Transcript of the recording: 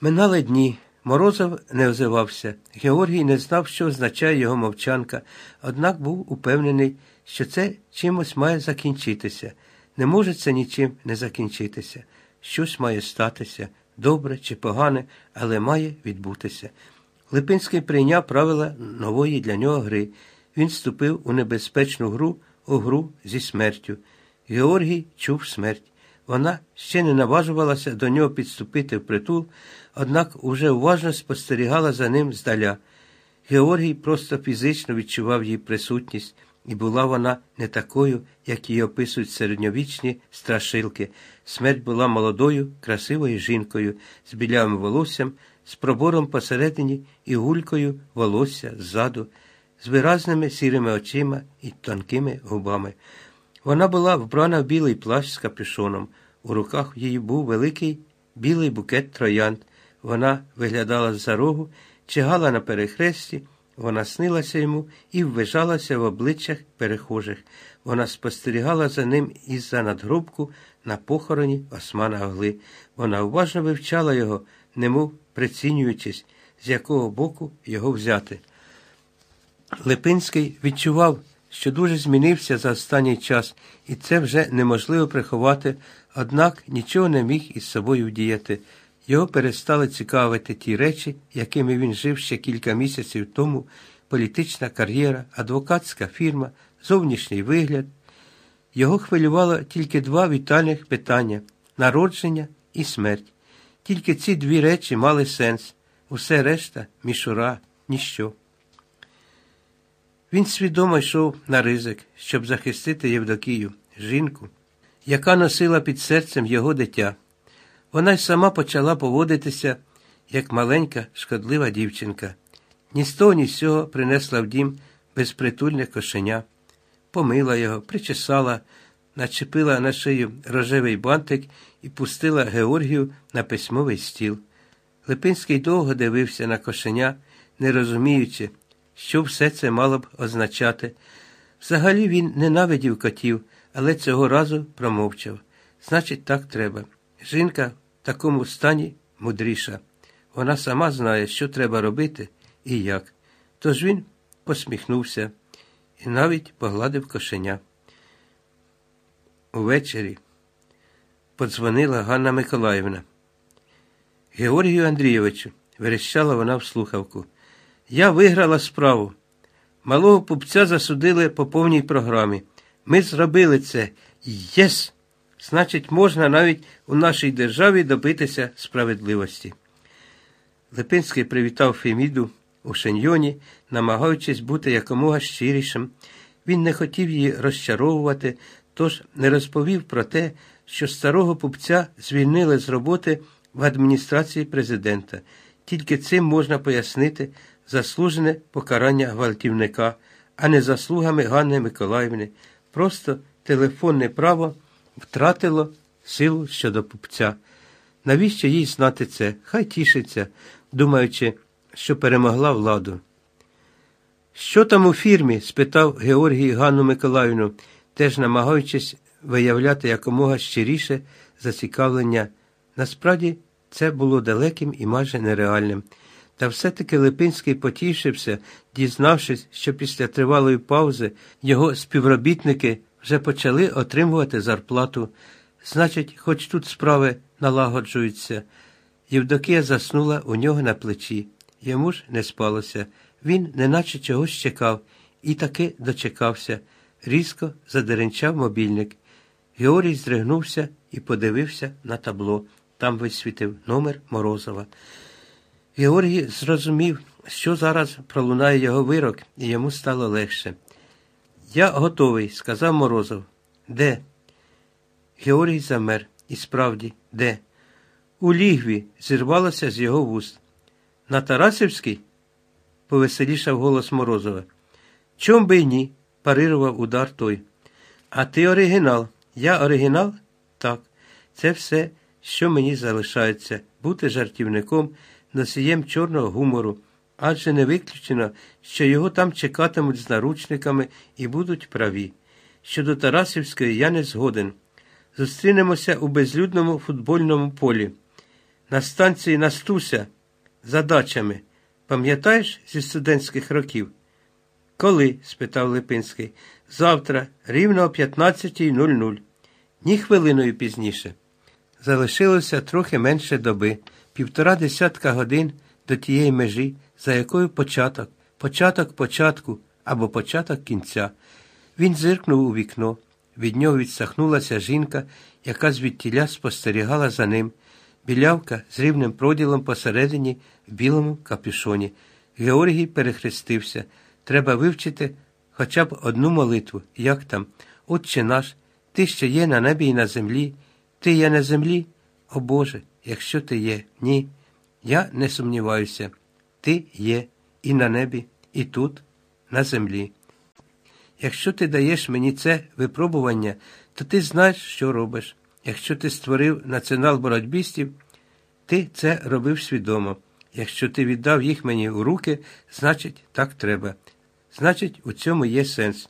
Минали дні. Морозов не озивався. Георгій не знав, що означає його мовчанка, однак був упевнений, що це чимось має закінчитися. Не може це нічим не закінчитися. Щось має статися, добре чи погане, але має відбутися. Липинський прийняв правила нової для нього гри. Він вступив у небезпечну гру, у гру зі смертю. Георгій чув смерть. Вона ще не наважувалася до нього підступити в притул, однак уже уважно спостерігала за ним здаля. Георгій просто фізично відчував її присутність, і була вона не такою, як її описують середньовічні страшилки. Смерть була молодою, красивою жінкою, з білявим волоссям, з пробором посередині і гулькою волосся ззаду, з виразними сірими очима і тонкими губами. Вона була вбрана в білий плащ з капюшоном. У руках її був великий білий букет троянд. Вона виглядала з-за рогу, чигала на перехресті, вона снилася йому і ввижалася в обличчях перехожих. Вона спостерігала за ним із-за надгробку на похороні Османа Гли. Вона уважно вивчала його, немов прицінюючись, з якого боку його взяти. Липинський відчував, що дуже змінився за останній час, і це вже неможливо приховати, однак нічого не міг із собою вдіяти. Його перестали цікавити ті речі, якими він жив ще кілька місяців тому, політична кар'єра, адвокатська фірма, зовнішній вигляд. Його хвилювало тільки два вітальних питання народження і смерть. Тільки ці дві речі мали сенс, усе решта мішура, ніщо. Він свідомо йшов на ризик, щоб захистити Євдокію, жінку, яка носила під серцем його дитя. Вона й сама почала поводитися, як маленька, шкодлива дівчинка. Ні з того, ні з цього принесла в дім безпритульне кошеня, помила його, причесала, начепила на шию рожевий бантик і пустила Георгію на письмовий стіл. Липинський довго дивився на кошеня, не розуміючи, що все це мало б означати. Взагалі він ненавидів котів, але цього разу промовчав. Значить, так треба. Жінка в такому стані мудріша. Вона сама знає, що треба робити і як. Тож він посміхнувся і навіть погладив кошеня. Увечері подзвонила Ганна Миколаївна. Георгію Андрійовичу, верещала вона в слухавку. Я виграла справу. Малого пупця засудили по повній програмі. Ми зробили це. Yes! Значить, можна навіть у нашій державі добитися справедливості. Липинський привітав Феміду у шиньйоні, намагаючись бути якомога щирішим. Він не хотів її розчаровувати, тож не розповів про те, що старого пупця звільнили з роботи в адміністрації президента. Тільки цим можна пояснити заслужене покарання гвалтівника, а не заслугами Ганни Миколаївни. Просто телефонне право втратило силу щодо пупця. Навіщо їй знати це? Хай тішиться, думаючи, що перемогла владу. Що там у фірмі? спитав Георгій Ганну Миколаївну, теж намагаючись виявляти якомога щиріше зацікавлення. Насправді це було далеким і майже нереальним. Та все-таки Липинський потішився, дізнавшись, що після тривалої паузи його співробітники вже почали отримувати зарплату. Значить, хоч тут справи налагоджуються. Євдокія заснула у нього на плечі. Йому ж не спалося. Він неначе чогось чекав, і таки дочекався. Різко задеренчав мобільник. Георгій здригнувся і подивився на табло. Там висвітив номер Морозова. Георгій зрозумів, що зараз пролунає його вирок, і йому стало легше. Я готовий, сказав Морозов. Де? Георгій замер. І справді, де? У лігві зірвалося з його вуст. На Тарасівській? повеселішав голос Морозова. Чом би й ні? парирував удар той. А ти оригінал. Я оригінал? Так. Це все, що мені залишається, бути жартівником, носієм чорного гумору, адже не виключено, що його там чекатимуть з наручниками і будуть праві. Щодо Тарасівської я не згоден. Зустрінемося у безлюдному футбольному полі. на станції Настуся за дачами. Пам'ятаєш зі студентських років? Коли? спитав Липинський. Завтра, рівно о 15.00. Ні хвилиною пізніше. Залишилося трохи менше доби, півтора десятка годин до тієї межі, за якою початок, початок початку або початок кінця. Він зиркнув у вікно. Від нього відсахнулася жінка, яка звідтіля спостерігала за ним. Білявка з рівним проділом посередині в білому капюшоні. Георгій перехрестився. Треба вивчити хоча б одну молитву. Як там? Отче наш, ти ще є на небі і на землі. Ти є на землі? О Боже, якщо ти є, ні. Я не сумніваюся. Ти є і на небі, і тут, на землі. Якщо ти даєш мені це випробування, то ти знаєш, що робиш. Якщо ти створив націонал боротьбістів, ти це робив свідомо. Якщо ти віддав їх мені у руки, значить, так треба. Значить, у цьому є сенс.